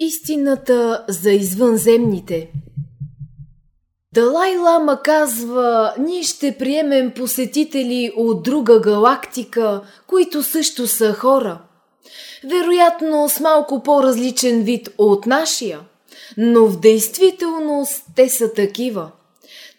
Истината за извънземните Далай Лама казва, ние ще приемем посетители от друга галактика, които също са хора. Вероятно с малко по-различен вид от нашия, но в действителност те са такива.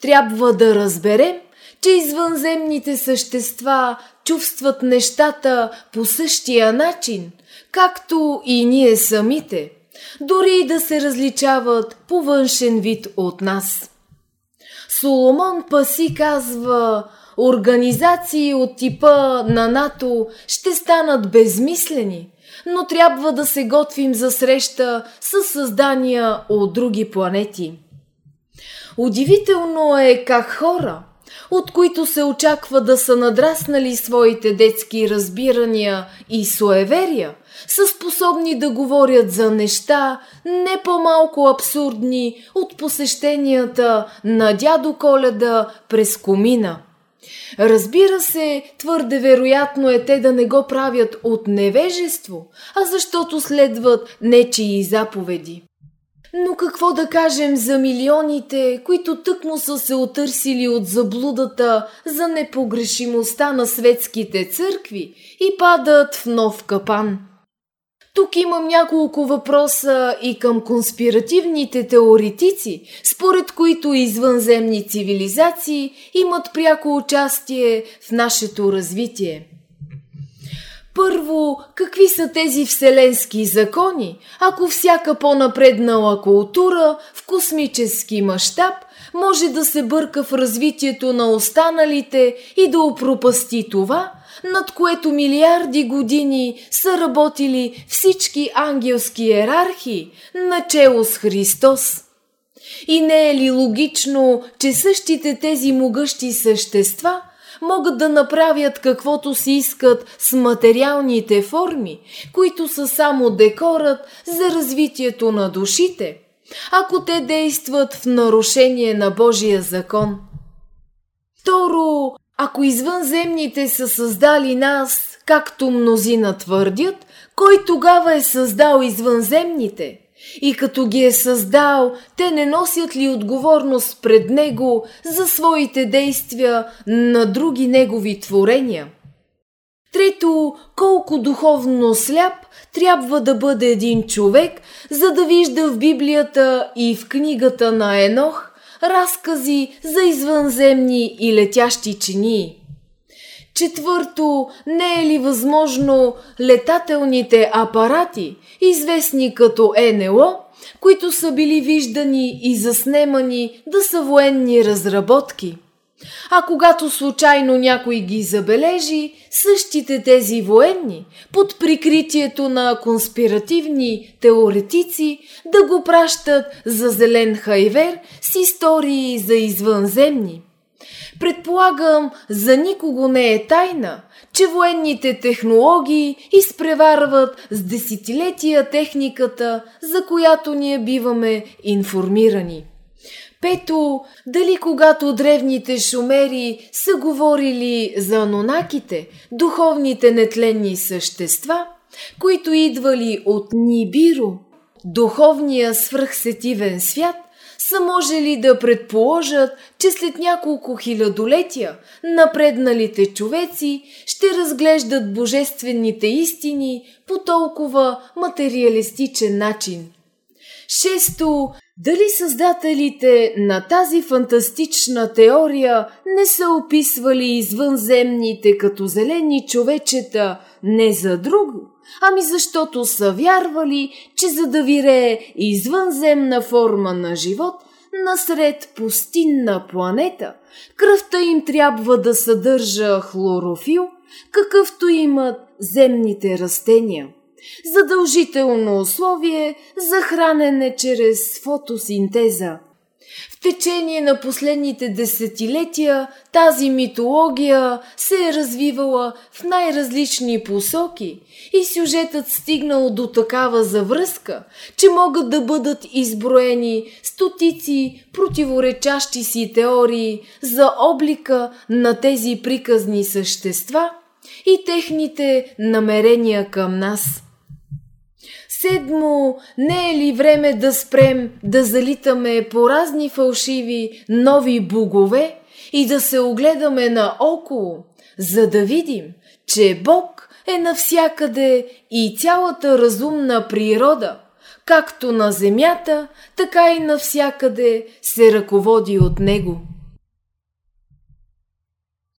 Трябва да разберем, че извънземните същества чувстват нещата по същия начин, както и ние самите – дори и да се различават по външен вид от нас. Соломон Паси казва, организации от типа на НАТО ще станат безмислени, но трябва да се готвим за среща с създания от други планети. Удивително е как хора, от които се очаква да са надраснали своите детски разбирания и суеверия, са способни да говорят за неща не по-малко абсурдни от посещенията на дядо Коледа през комина. Разбира се, твърде вероятно е те да не го правят от невежество, а защото следват нечии заповеди. Но какво да кажем за милионите, които тъкмо са се отърсили от заблудата за непогрешимостта на светските църкви и падат в нов капан – тук имам няколко въпроса и към конспиративните теоретици, според които извънземни цивилизации имат пряко участие в нашето развитие. Първо, какви са тези вселенски закони, ако всяка по-напреднала култура в космически мащаб може да се бърка в развитието на останалите и да опропасти това – над което милиарди години са работили всички ангелски иерархии, начело с Христос. И не е ли логично, че същите тези могъщи същества могат да направят каквото си искат с материалните форми, които са само декорът за развитието на душите, ако те действат в нарушение на Божия закон? Второ, ако извънземните са създали нас, както мнозина твърдят, кой тогава е създал извънземните? И като ги е създал, те не носят ли отговорност пред него за своите действия на други негови творения? Трето, колко духовно сляп трябва да бъде един човек, за да вижда в Библията и в книгата на Енох разкази за извънземни и летящи чинии. Четвърто, не е ли възможно летателните апарати, известни като НЛО, които са били виждани и заснемани да са военни разработки? А когато случайно някой ги забележи, същите тези военни, под прикритието на конспиративни теоретици, да го пращат за зелен хайвер с истории за извънземни. Предполагам, за никого не е тайна, че военните технологии изпреварват с десетилетия техниката, за която ние биваме информирани. Пето, дали когато древните шумери са говорили за анонаките, духовните нетленни същества, които идвали от Нибиро, духовния свръхсетивен свят, са можели да предположат, че след няколко хилядолетия напредналите човеци ще разглеждат божествените истини по толкова материалистичен начин. Шесто, дали създателите на тази фантастична теория не са описвали извънземните като зелени човечета не за друго, ами защото са вярвали, че за да вирее извънземна форма на живот насред пустинна планета, кръвта им трябва да съдържа хлорофил, какъвто имат земните растения – задължително условие за хранене чрез фотосинтеза. В течение на последните десетилетия тази митология се е развивала в най-различни посоки и сюжетът стигнал до такава завръзка, че могат да бъдат изброени стотици противоречащи си теории за облика на тези приказни същества и техните намерения към нас – Седмо, не е ли време да спрем да залитаме по разни фалшиви нови богове и да се огледаме наоколо, за да видим, че Бог е навсякъде и цялата разумна природа, както на земята, така и навсякъде се ръководи от Него.